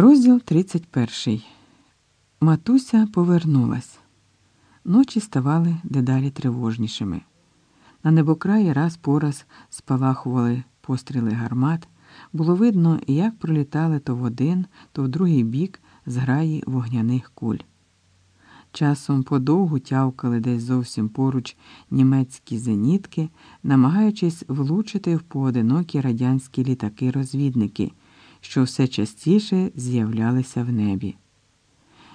Розділ 31. Матуся повернулась. Ночі ставали дедалі тривожнішими. На небокраї раз по раз спалахували постріли гармат. Було видно, як пролітали то в один, то в другий бік зграї вогняних куль. Часом подовгу тявкали десь зовсім поруч німецькі зенітки, намагаючись влучити в поодинокі радянські літаки-розвідники, що все частіше з'являлися в небі.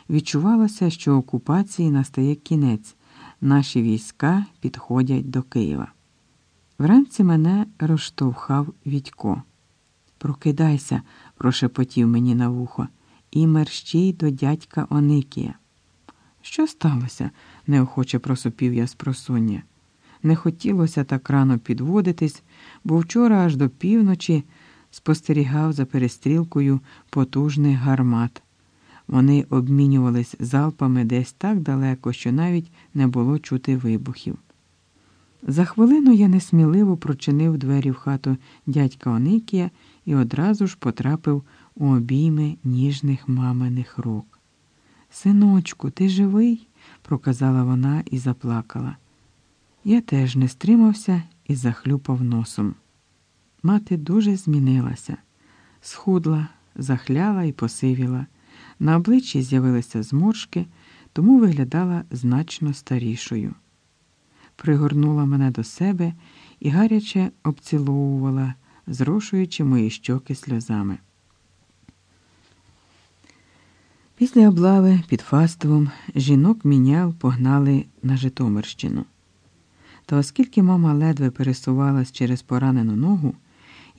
Відчувалося, що окупації настає кінець, наші війська підходять до Києва. Вранці мене розштовхав Відько. Прокидайся, прошепотів мені на вухо, і мерщій до дядька Оникія. Що сталося? неохоче просопів я з просоння. Не хотілося так рано підводитись, бо вчора аж до півночі спостерігав за перестрілкою потужних гармат. Вони обмінювались залпами десь так далеко, що навіть не було чути вибухів. За хвилину я несміливо прочинив двері в хату дядька Оникія і одразу ж потрапив у обійми ніжних маминих рук. Синочку, ти живий? проказала вона і заплакала. Я теж не стримався і захлюпав носом. Мати дуже змінилася, схудла, захляла і посивіла. На обличчі з'явилися зморшки, тому виглядала значно старішою. Пригорнула мене до себе і гаряче обціловувала, зрошуючи мої щоки сльозами. Після облави під Фастовом жінок міняв погнали на Житомирщину. Та оскільки мама ледве пересувалась через поранену ногу,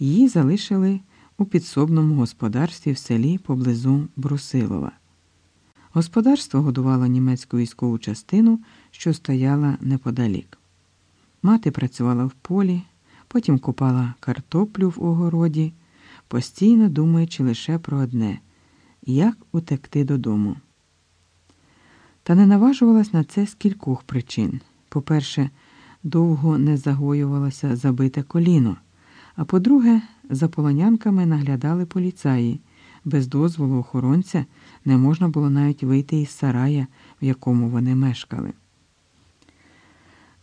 її залишили у підсобному господарстві в селі поблизу Брусилова. Господарство годувало німецьку військову частину, що стояла неподалік. Мати працювала в полі, потім купала картоплю в огороді, постійно думаючи лише про одне як утекти додому. Та не наважувалась на це з кількох причин. По-перше, довго не загоювалося забите коліно, а по-друге, за полонянками наглядали поліцаї. Без дозволу охоронця не можна було навіть вийти із сарая, в якому вони мешкали.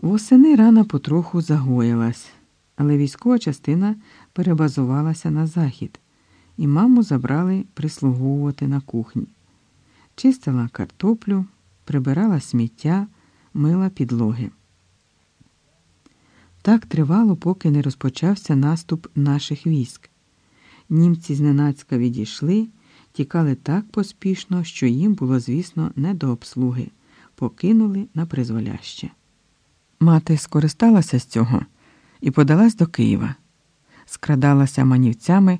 Восени рана потроху загоїлась, але військова частина перебазувалася на захід і маму забрали прислуговувати на кухні. Чистила картоплю, прибирала сміття, мила підлоги. Так тривало, поки не розпочався наступ наших військ. Німці зненацька відійшли, тікали так поспішно, що їм було, звісно, не до обслуги, покинули на призволяще. Мати скористалася з цього і подалась до Києва, скрадалася манівцями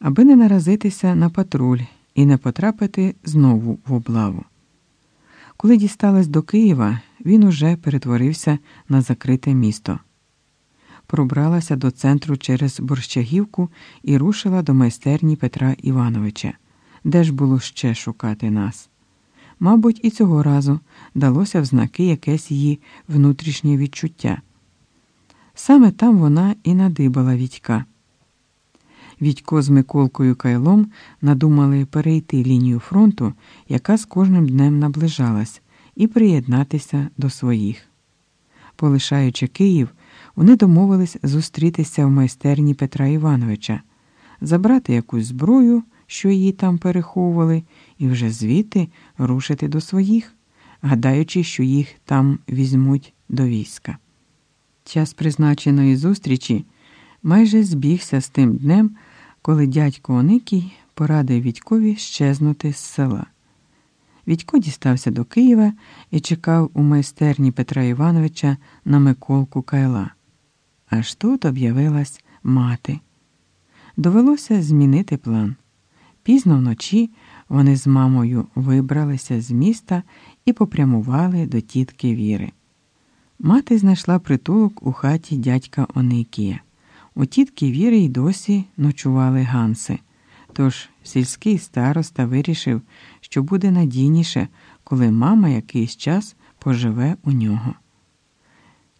аби не наразитися на патруль і не потрапити знову в облаву. Коли дісталась до Києва, він уже перетворився на закрите місто. Пробралася до центру через Борщагівку і рушила до майстерні Петра Івановича, де ж було ще шукати нас. Мабуть, і цього разу далося в знаки якесь її внутрішнє відчуття. Саме там вона і надибала Вітька. Відько з Миколкою Кайлом надумали перейти лінію фронту, яка з кожним днем наближалась, і приєднатися до своїх. Полишаючи Київ, вони домовились зустрітися в майстерні Петра Івановича, забрати якусь зброю, що її там переховували, і вже звідти рушити до своїх, гадаючи, що їх там візьмуть до війська. Час призначеної зустрічі майже збігся з тим днем, коли дядько Оникій порадив Відькові щезнути з села. Відько дістався до Києва і чекав у майстерні Петра Івановича на Миколку Кайла. Аж тут об'явилась мати. Довелося змінити план. Пізно вночі вони з мамою вибралися з міста і попрямували до тітки Віри. Мати знайшла притулок у хаті дядька Оникія. У тітки Віри й досі ночували ганси, тож сільський староста вирішив, що буде надійніше, коли мама якийсь час поживе у нього.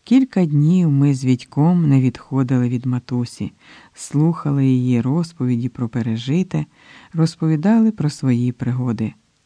Кілька днів ми з Відьком не відходили від матусі, слухали її розповіді про пережите, розповідали про свої пригоди.